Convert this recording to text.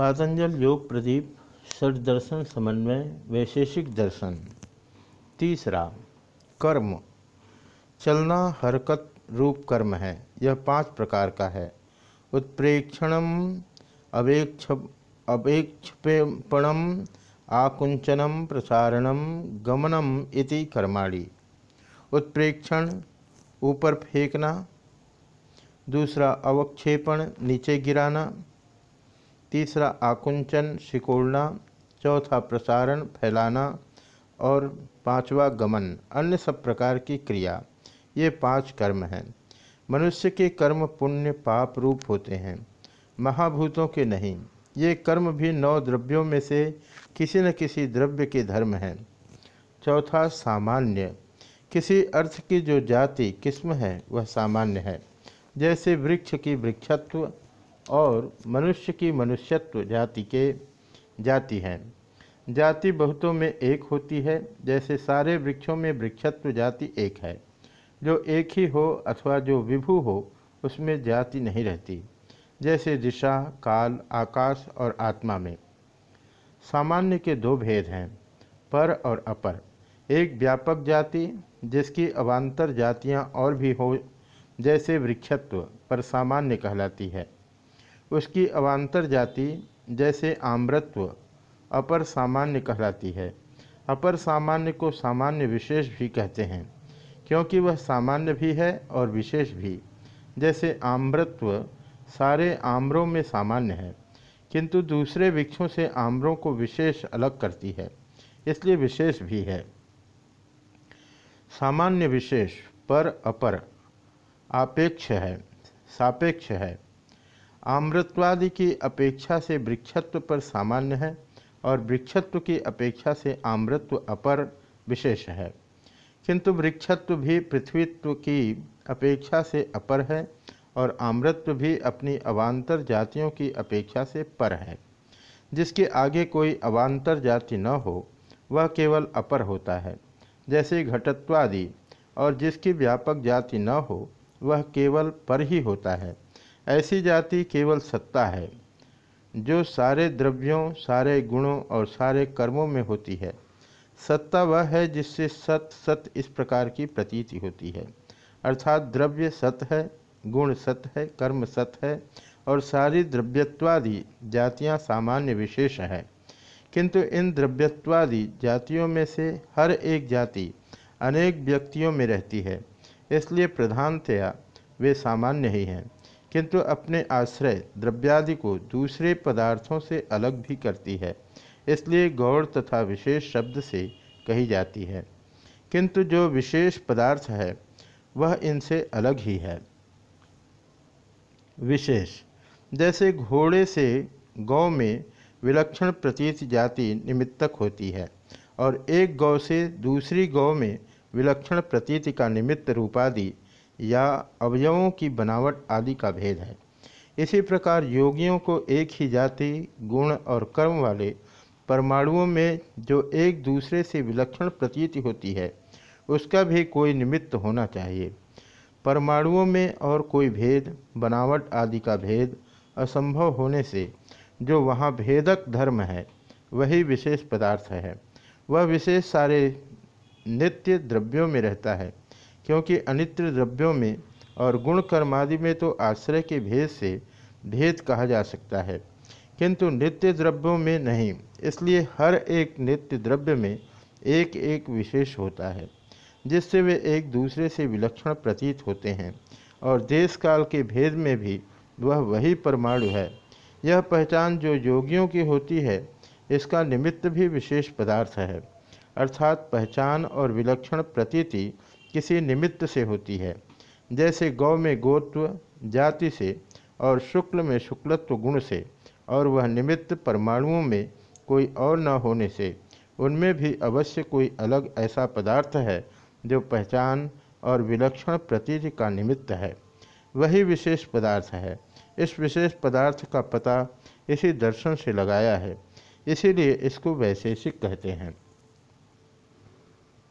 पातंजल योग प्रदीप षडदर्शन समन्वय, वैशेषिक दर्शन। तीसरा, कर्म। चलना हरकत रूप कर्म है, यह पाँच प्रकार का है। उत्प्रेक्षणम अवेक्ष अवेक्षपेपणम, आकुंचनम, प्रसारणम, गमनम इति कर्माणि। उत्प्रेक्षण, ऊपर फेंकना। दूसरा, अवक्षेपण, नीचे गिराना। तीसरा आकुंचन, सिकोड़ना, चौथा प्रसारण, फैलाना और पांचवा गमन, अन्य सब प्रकार की क्रिया। ये पाँच कर्म हैं। मनुष्य के कर्म पुण्य पाप रूप होते हैं। महाभूतों के नहीं। ये कर्म भी नौ द्रव्यों में से किसी न किसी द्रव्य के धर्म हैं। चौथा सामान्य। किसी अर्थ की जो जाति, किस्म है, वह सामान्य है। जैसे वृक्ष की वृक्षत्व और मनुष्य की मनुष्यत्व जाति के जाति हैं। जाति बहुतों में एक होती है, जैसे सारे वृक्षों में वृक्षत्व जाति एक है। जो एक ही हो अथवा जो विभु हो, उसमें जाति नहीं रहती। जैसे दिशा, काल, आकाश और आत्मा में। सामान्य के दो भेद हैं, पर और अपर। एक व्यापक जाति, जिसकी अवान्तर जातियाँ और भी हो, जैसे वृक्षत्व, पर सामान्य कहलाती है। उसकी अवान्तर जाति जैसे आम्रत्व अपर सामान्य कहलाती है। अपर सामान्य को सामान्य विशेष भी कहते हैं, क्योंकि वह सामान्य भी है और विशेष भी। जैसे आम्रत्व सारे आम्रों में सामान्य है, किंतु दूसरे वृक्षों से आम्रों को विशेष अलग करती है, इसलिए विशेष भी है। सामान्य विशेष पर अपर आपेक्ष है, सापेक्ष है आम्रत्वादि की अपेक्षा से वृक्षत्व पर सामान्य है और वृक्षत्व की अपेक्षा से आम्रत्व अपर विशेष है। किंतु वृक्षत्व भी पृथ्वीत्व की अपेक्षा से अपर है और आम्रत्व भी अपनी अवान्तर जातियों की अपेक्षा से पर है। जिसके आगे कोई अवान्तर जाति न हो, वह केवल अपर होता है। जैसे घटत्वादि और जिसकी व्यापक जाति न हो, वह केवल पर ही होता है। ऐसी जाति केवल सत्ता है, जो सारे द्रव्यों, सारे गुणों और सारे कर्मों में होती है। सत्ता वह है जिससे सत सत इस प्रकार की प्रतीति होती है। अर्थात द्रव्य सत है, गुण सत है, कर्म सत है और सारी द्रव्यत्वादि जातियाँ सामान्य विशेष हैं। किंतु इन द्रव्यत्वादि जातियों में से हर एक जाति अनेक व्यक्तियों में रहती है, इसलिए प्रधानतया वे सामान्य ही हैं। किंतु अपने आश्रय द्रव्यादि को दूसरे पदार्थों से अलग भी करती है, इसलिए गौड़ तथा विशेष शब्द से कही जाती है। किंतु जो विशेष पदार्थ है, वह इनसे अलग ही है। विशेष। जैसे घोड़े से गौ में विलक्षण प्रतीत जाति निमित्तक होती है, और एक गौ से दूसरी गौ में विलक्षण प्रतीति का निमित्त रूपादि या अवयवों की बनावट आदि का भेद है। इसी प्रकार योगियों को एक ही जाति, गुण और कर्म वाले परमाणुओं में जो एक दूसरे से विलक्षण प्रतीति होती है, उसका भी कोई निमित्त होना चाहिए। परमाणुओं में और कोई भेद, बनावट आदि का भेद असंभव होने से जो वहाँ भेदक धर्म है, वही विशेष पदार्थ है। वह विशेष सारे नित्य द्रव्यों में रहता है। क्योंकि अनित्य द्रव्यों में और गुण कर्मादि में तो आश्रय के भेद से भेद कहा जा सकता है। किंतु नित्य द्रव्यों में नहीं, इसलिए हर एक नित्य द्रव्य में एक एक विशेष होता है, जिससे वे एक दूसरे से विलक्षण प्रतीत होते हैं, और देश काल के भेद में भी वह वही परमाणु है। यह पहचान जो योगियों की होती है, इसका निमित्त भी विशेष पदार्थ है, अर्थात पहचान और विलक्षण प्रतीति किसी निमित्त से होती है। जैसे गौ में गोत्व, जाति से और शुक्ल में शुक्लत्व गुण से, और वह निमित्त परमाणुओं में कोई और न होने से, उनमें भी अवश्य कोई अलग ऐसा पदार्थ है, जो पहचान और विलक्षण प्रतीति का निमित्त है। वही विशेष पदार्थ है। इस विशेष पदार्थ का पता इसी दर्शन से लगाया है। इसीलिए इसको वैशेषिक कहते हैं।